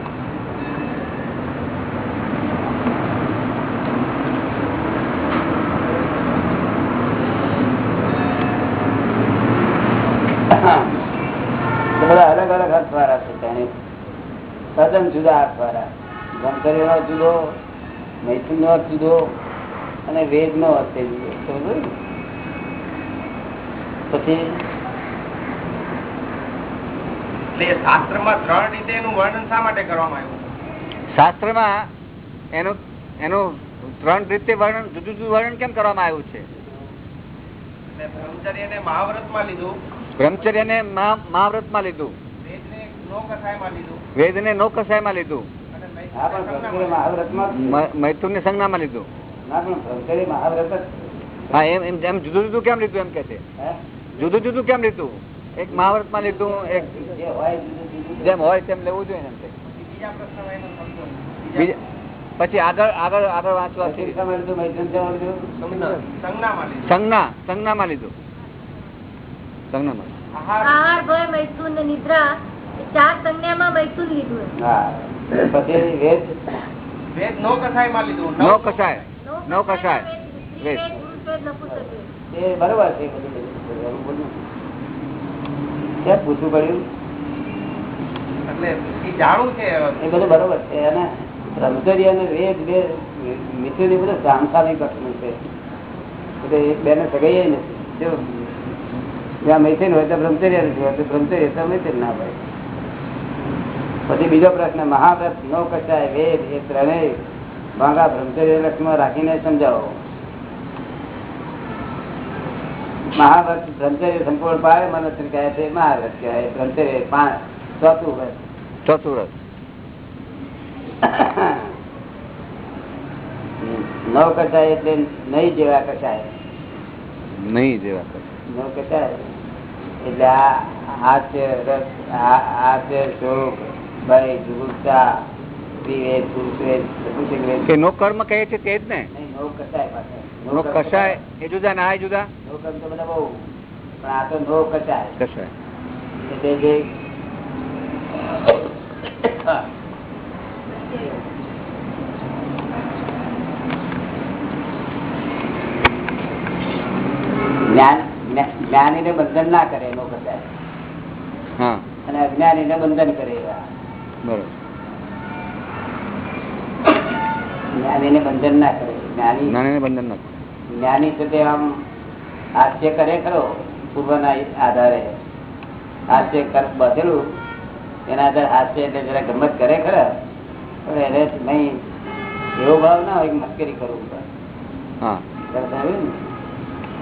બધા અલગ અલગ અર્થવાળા છે તેને તદ્દન જુદા અર્થવાળા. બ્રહ્મચર્ય નો જુદો મૈથુન નો અર્થ જુદો અને વેદ નો અર્થ જુદો. પછી? શાસ્ત્રમાં ત્રણ રીતે એનું વર્ણન શા માટે કરવામાં આવ્યું? શાસ્ત્રમાં એનું એનું ત્રણ રીતે વર્ણન જુદું જુદું વર્ણન કેમ કરવામાં આવ્યું છે? એટલે મહાવ્રતમાં લીધું. બ્રહ્મચર્યને મહાવ્રતમાં લીધું. વેદને નો લીધું. નો કસાયમાં લીધું. અને હા મૈથુન ને લીધું મહાવ્રત જ. છે. હા એમ એમ એમ જુદું જુદું કેમ લીધું એમ કે છે? જુદું જુદું કેમ લીધું? એક મહાવ્રતમાં લીધું એક. જેમ હોય તેમ લેવું જોઈએ એમ પછી આગળ આગળ આગળ વાંચવા સંજ્ઞા સંજ્ઞા માં લીધું? સંજ્ઞા સંજ્ઞામાં લીધું. સંજ્ઞામાં. આહાર આહાર ભય મૈથુન નિદ્રા ચાર સંજ્ઞામાં મૈથુન લીધું હા. પછી વેદ. વેદ નો કથાયમાં લીધું. નો કસાય. નો કસાય. વેદ. વેદ, પુરુષ વેદ, નપુંસક વેદ. એ બરોબર છે બધું બધું. એવું બધું. ક્યાં પૂછવું પડ્યું? એટલે એ જાણવું છે. એ બધું બરોબર છે અને બ્રહ્મચર્ય અને વેદ બે મિથુન એ બધું સામસામી કથન છે. એટલે એક બેને સગાઈ નથી. જો જ્યાં મૈથુન હોય તો બ્રહ્મચર્ય નથી હોય તો બ્રહ્મચર્ય તો મૈથુન ના હોય. પછી બીજો પ્રશ્ન મહાવ્રત નો કચાય વેદ એ ત્રણેય ભાગા બ્રહ્મચર્ય લક્ષ્મણ રાખીને સમજાવો. મહાવ્રત બ્રહ્મચર્ય સંપૂર્ણ પાડે મને કહે છે મહાવ્રત કહેવાય. બ્રહ્મચર્ય પાંચ ચોથું વ્રત. ચોથું વ્રત. નવ કચાય એટલે નહીં જેવા કચાય નહીં જેવા કચાય નવ કચાય એટલે આ આ છે રસ આ છે ભય જુગુપ્તા નો કર્મ કહે છે તે જ ને? નો કસાય એ જુદા ના જુદા? નો કર્મ તો બધા બહુ. પણ આ તો નવ કચાય કસાય. એટલે જે જ્ઞાન ને બંધન ના કરે એનો કસાય. અને અજ્ઞાની ને બંધન કરે એવા. બરોબર. બંધન ના કરે. જ્ઞાની બંધન ન જ્ઞાની છે તે આમ હાસ્ય કરે ખરો પૂર્વના આધારે. હાસ્ય બધેલું. એના આધારે હાસ્ય એટલે જરા ગમત કરે ખરા પણ એને નહીં એવો ભાવ ના હોય મસ્કરી કરવું. હા.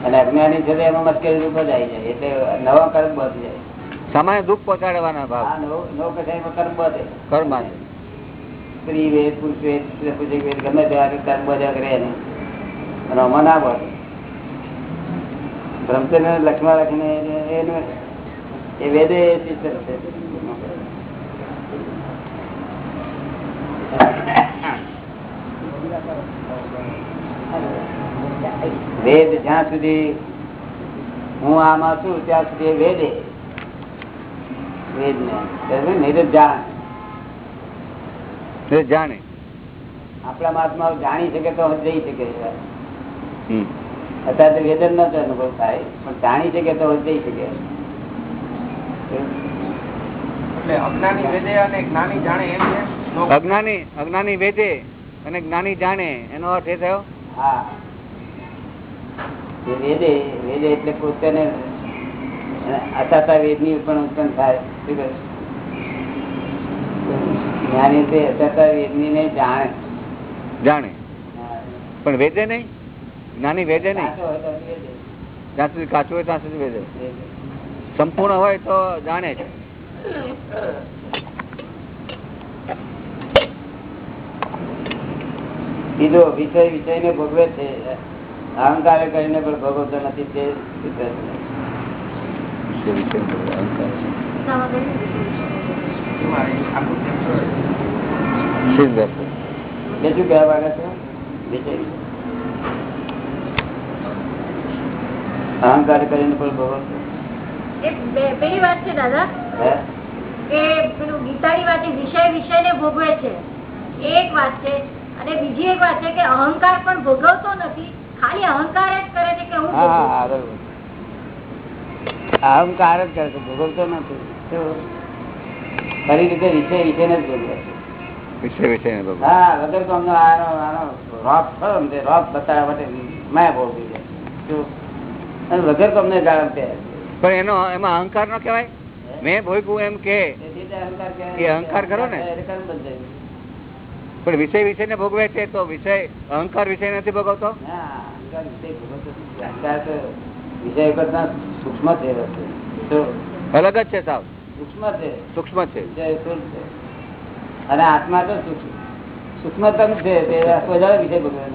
અને અજ્ઞાની છે એમાં મસ્કરી રૂપ જ આવી જાય. એટલે નવા કર્મ બધ જાય. સામાન્ય દુઃખ પહોંચાડવાના ભાવ. કર્મ સ્ત્રી વેદ પુરુષ વેદ પૂજક વેદ ગમે તેવા કે કર્મ બધા કરે એને અને આમાં ના પડે. બ્રહ્મચર્ય લક્ષ્મણ રાખીને એ વેદે સિસ્ટમ છે. વેદ જ્યાં સુધી હું આમાં છું ત્યાં સુધી વેદે. જાણ. આપણા મહાત્મા જાણી શકે તો જઈ શકે અત્યારે તો વેદન ન અનુભવ થાય પણ જાણી શકે તો જઈ શકે. અજ્ઞાની વેદે અને જ્ઞાની જાણે એમ અજ્ઞાની અજ્ઞાની વેદે અને જ્ઞાની જાણે એનો અર્થ એ થયો? હા. એ વેદે વેદે એટલે પોતાને અથાતા વેદની પણ ઉત્પન્ન થાય? જ્ઞાની તે વેદની ને જાણે. જાણે. પણ વેદે નહીં? જ્ઞાની વેદે નહીં. જ્યાં સુધી કાચું હોય ત્યાં સુધી વેદે. સંપૂર્ણ હોય તો જાણે છે. બીજો વિષય વિષય ને ભોગવે છે અહંકાર કરીને પણ ભોગવતો નથી તે સિદ્ધ છે. અહંકાર કરીને પણ ભોગવતો પેલી વાત છે દાદા? કે પેલું ગીતાની વાત વિષય વિષય ને ભોગવે છે. એ એક વાત છે અને બીજી એક વાત છે કે અહંકાર પણ ભોગવતો નથી. ખાલી અહંકાર જ કરે છે કે હું ભોગવું. અહંકાર જ કરે છે ભોગવતો નથી. ખરી રીતે વિષય વિષય ને જ ભોગવે વિષય વિષય ને હા વગર તો અમને આનો આનો રોપ થયો ને રોપ બતાવવા માટે મેં ભોગવી છે વગર તો અમને જાણ પણ એનો એમાં અહંકાર નો કહેવાય? મેં ભોગવું એમ કે અહંકાર કહેવાય. એ અહંકાર ખરો ને? પણ વિષય વિષય ને ભોગવે છે તો વિષય અહંકાર વિષય નથી ભોગવતો? અહંકાર વિષય કરતા સૂક્ષ્મ છે. અલગ જ છે સાવ. સૂક્ષ્મ છે. અને આત્મા તો સૂક્ષ્મતમ છે તે વધારે વિષય ભગવાન.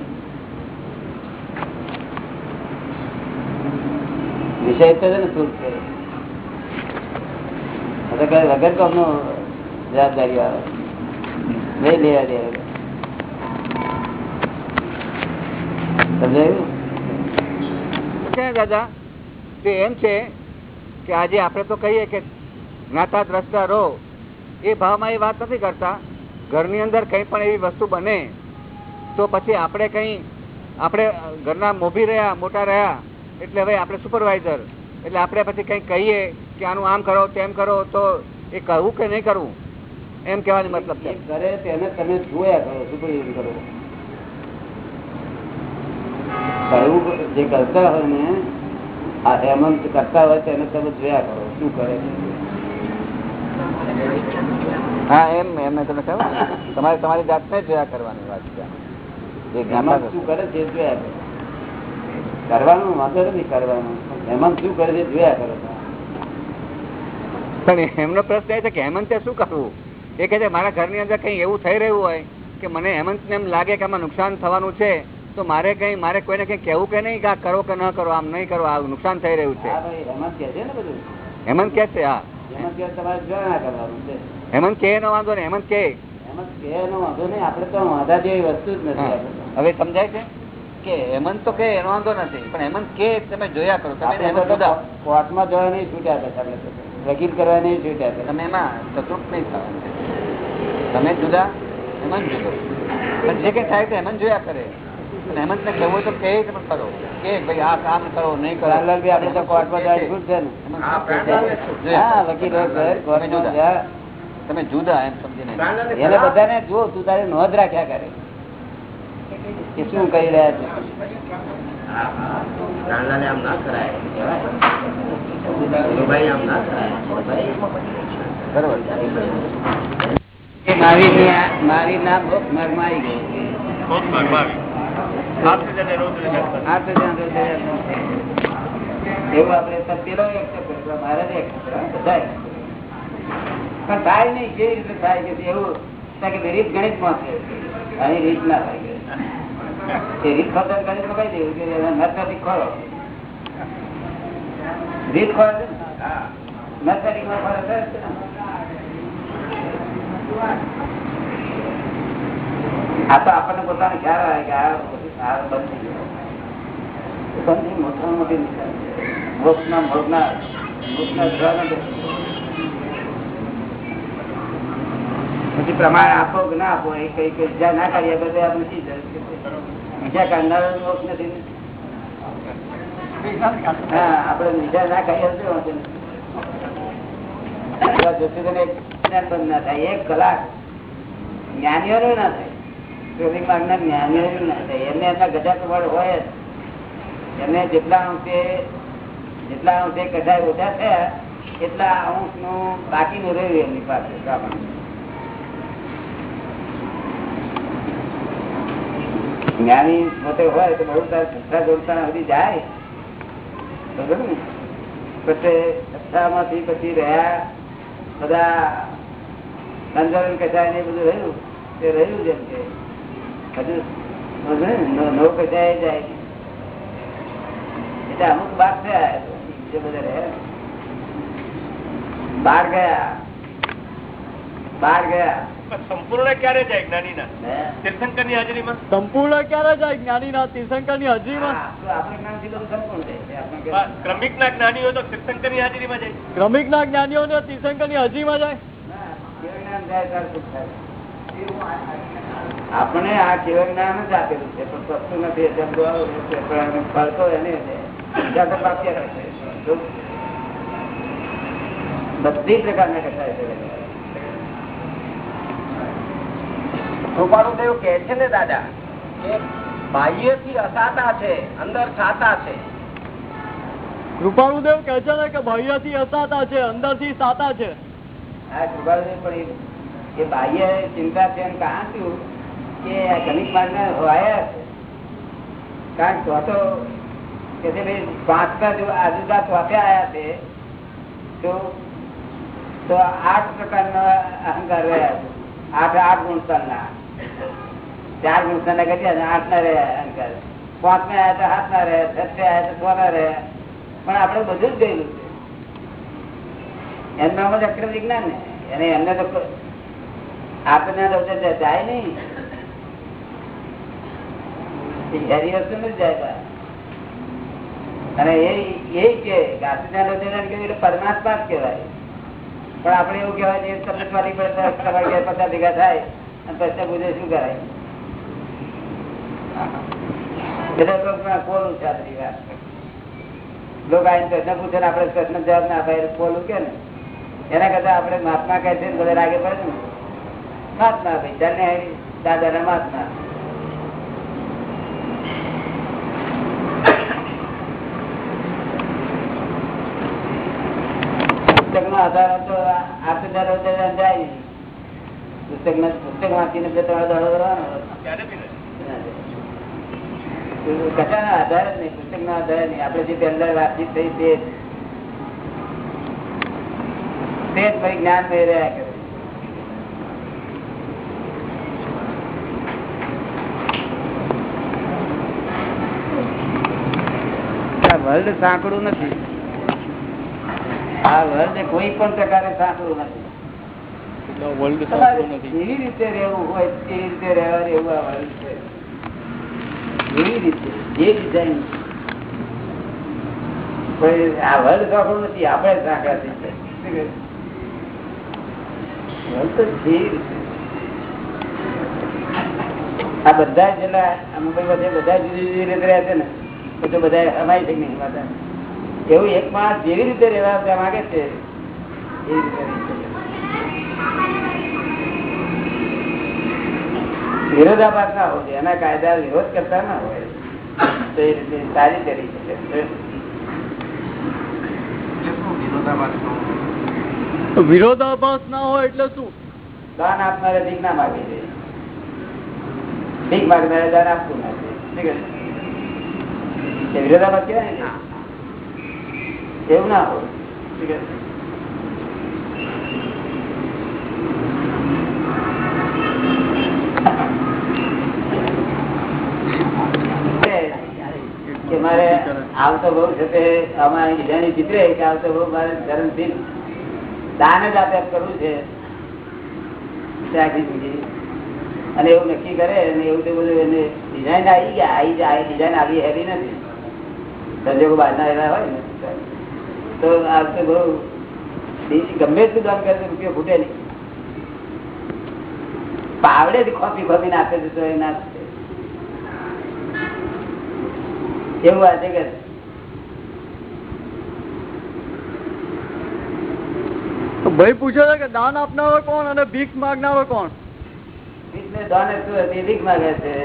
વિષય તો છે ને સ્થૂળ છે. એટલે કે વગર જવાબદારી આવે. નહીં લેવા દે સમજાયું? દાદા. તે એમ છે કે આજે આપણે તો કહીએ કે જ્ઞાતા દ્રષ્ટા રહો. એ ભાવમાં એ વાત નથી કરતા. ઘરની અંદર કંઈ પણ એવી વસ્તુ બને, તો પછી આપણે કંઈ, આપણે ઘરના મોભી રહ્યા, મોટા રહ્યા, એટલે હવે આપણે સુપરવાઇઝર એટલે આપણે પછી કંઈ કહીએ કે આનું આમ કરો, તેમ કરો, તો એ કરવું કે નહીં કરવું એમ કહેવાનો મતલબ છે. કરે તેને તમે જોયા કરો સુપરવિઝન કરો. કરવું જે કરતા હોય ને હેમંત કરતા હોય તેને તમે જોયા કરો, શું કરે છે? હા એમ એમ તમે કહ્યું તમારે તમારી જાતને જોયા કરવાની વાત છે. જે જ્ઞાતા શું કરે છે જોયા કરવાનું વાંધો નથી કરવાનું હેમંત શું કરે છે જોયા કરો પણ એમનો પ્રશ્ન એ છે કે હેમંતે શું કરવું એ કહે છે મારા ઘરની અંદર કંઈ એવું થઈ રહ્યું હોય કે મને હેમંતને એમ લાગે કે આમાં નુકસાન થવાનું છે તો મારે કંઈ મારે કોઈને કંઈ કહેવું કે નહીં કે આ કરો કે ન કરો આમ નહીં કરો આ નુકસાન થઈ રહ્યું છે. હેમંત કહે છે ને બધું. હેમંત કે છે હા. હેમંત ના એનો વાંધો હેમંત કે. નથી હા. આપણે તો. હવે સમજાય છે? કે હેમંત તો કે એનો વાંધો નથી પણ હેમંત કે તમે જોયા કરો. તમે કોર્ટમાં જવા નહીં છૂટ્યા હતા આપણે વકીલ કરવા નહીં છૂટ્યા હતા તમે એમાં તકલીફ નહીં થવા. તમે જુદા હેમંત જુદો. પણ જે કંઈ થાય તો હેમંત જોયા કરે. અને હેમંતને કહેવું તો કે તમે કરો કે ભાઈ આ કામ કરો નહીં કરો. પ્રાણલાલભાઈ આપણે તો કોર્ટમાં જાય છૂટ છે? ને. હા, વકીલ તમે જુદા. તમે જુદા એમ સમજીને. એને બધાને જુઓ તું તારે નોંધ રાખ્યા કરે. કે શું કહી રહ્યા છે? હા, હા. પ્રાણલાલને આમ ના કરાય. ભાઈ આમ ના કરાય. બરોબર. મારી મારી ના ભોગમાર્ગમાં આવી ગયો એવું પણ થાય નહીં, કેવી રીતે થાય કે એવું રીત ગણિતમાં છે અહીં રીત ના થાય રીત ફતર ગણિતમાં કઈ દેવું કે નર્સરી ખોરો. રીત ખોરે છે નર્સરી માં ખોરે છે આ તો આપણને પોતાને ખ્યાલ આવે કે આ આ મોટામાં નથી. પછી પ્રમાણ આપો કે ના આપો, એ કઈ કઈ જ્યાં ના કરીએ બધે શી જરૂર છે? કાઢનાર મોક્ષ નથી હા, આપણે બીજા ના કરીએ નથી. એક કલાક જ્ઞાનીઓ ના થાય ચોવીસ માર્ગના જ્ઞાન ના એમને એમના ગજા પ્રમાણ હોય. એમને જેટલા અંશે જેટલા અંશે ગજા ઓછા થયા, એટલા અંશનું બાકીનું રહ્યું એમની પાસે જ્ઞાની પોતે હોય તો બહુ ધંધા જોડતા સુધી જાય. બરોબર ને? પછી ધંધામાંથી પછી રહ્યા, બધા બંધારણ કચાય ને બધું રહ્યું. તે રહ્યું જેમ કે હજુ જાય એટલે અમુક થયા બધા ગયા. ગયા. સંપૂર્ણ ક્યારે જાય જ્ઞાની ના તીર્થંકરની હાજરીમાં? સંપૂર્ણ ક્યારે જાય તીર્થંકરની ક્રમિક ના જ્ઞાની હોય તો તીર્થંકરની હાજરીમાં જાય. ક્રમિક ના તીર્થંકરની હાજરીમાં જાય? ના, કેવળ જ્ઞાન જાય. આપણે આ કેવળ જ્ઞાન જ આપેલું છે પણ સસ્તું નથી એટલે બધું આવું છે. પણ આને ફળ તો એને બીજા તો બધી પ્રકારના કસાય છે. કૃપાળુદેવ કે છે ને દાદા કે બાહ્યથી અસાતા છે અંદર સાતા છે. કૃપાળુદેવ કે છે ને કે બાહ્યથી અસાતા છે અંદરથી સાતા છે. આ કૃપાળુદેવ પણ એ- એ બાહ્ય ચિંતા છે એમ કાં થયું કે ગણિત માર્ગ વાયર કારણ તો તો કે ભાઈ પાંચના જો આજુદા ચોથે આવ્યા છે, તો તો આઠ પ્રકારના અહંકાર રહ્યા છે. આઠ આઠ ગુણસ્તરના ચાર ગુણસ્તરના ઘટ્યા છે આઠ ના રહ્યા અહંકાર. પાંચ ના આયા તો હાથ ના રહ્યા, છઠ્ઠે આયા તો છ ના રહ્યા. પણ આપણે બધું જ ગયેલું છે. એમનામાં જ અક્રમ વિજ્ઞાન ને એને એમને તો આપણને જાય નહીં. પરમાત્મા જ પણ આપણે એવું કહેવાય છે તમને ફરી તમારે પચાસ ભેગા થાય અને પૈસા પૂછે શું કરાય. બધા કોલું છે આ વાત. લોકો આવીને પ્રશ્ન પૂછે ને આપણે પ્રશ્ન જવાબ ના આપે કોલું કે એના કરતા આપણે મહાત્મા કહે છે બધા રાગે પડે ને. મહાત્મા ભાઈ જાને દાદા ના મહાત્મા. પુસ્તક આધાર હતો આઠ હજાર જાય નહીં. પુસ્તક પુસ્તક વાંચીને બે ત્રણ દડો કરવાનો ત્યારે બી નથી. કથાના આધાર જ નહીં પુસ્તક ના આધાર નહીં. આપણે જે પહેલા વાતચીત થઈ તે તે જ ભાઈ જ્ઞાન લઈ રહ્યા કરે વર્લ્ડ સાંકડું નથી. આ વર્લ્ડ કોઈ પણ પ્રકારે સાંકળું નથી. એવી રીતે રહેવું હોય એ રીતે રહેવા એવું આ વર્લ્ડ છે. એવી રીતે? જે ડિઝાઇન આ વર્લ્ડ સાંકડું નથી આપણે સાંકડા થઈ જાય વર્લ્ડ તો છે રીતે. આ બધા જેટલા બધા જુદી જુદી રીતે રહ્યા છે ને એ તો બધા અમારી છે નહીં? બધા એવું એક માણસ જેવી રીતે રહેવા ત્યાં માંગે છે એવી રીતે વિરોધાભાસ ના હોય એના કાયદા વિરોધ કરતા ના હોય. તો એ રીતે સારી કરી શકે વિરોધાભાસ ના હોય એટલે શું? દાન આપનારે ભીખ ના માગી દે ભીખ માગનારે દાન આપતું નથી. છે? એ વિરોધાભાસ કહેવાય ને? એવું ના હોય. મારે આવતો બહુ છે તે અમારી ડિઝાઇન ચિત્રે કે આવતો બહુ મારે ધર્મથી દાન જ આપે કરવું છે. તે સુધી. અને એવું નક્કી કરે અને એવું તો બધું એને ડિઝાઇન આવી ગયા. આવી જાય ડિઝાઇન આવી હેરી નથી. સંજોગો બહારના એવા હોય ને. તો આ તો બહુ ગમે એટલું દાન કરે રૂપિયો ફૂટે નહીં. પાવડે જ ખોપી ખોપીને આપે છે તો એ ના એવું આજે કે ભાઈ પૂછે છે કે દાન આપનારો કોણ અને ભીખ માગનારો કોણ? ભીખને દાન જ ભીખ માગે છે.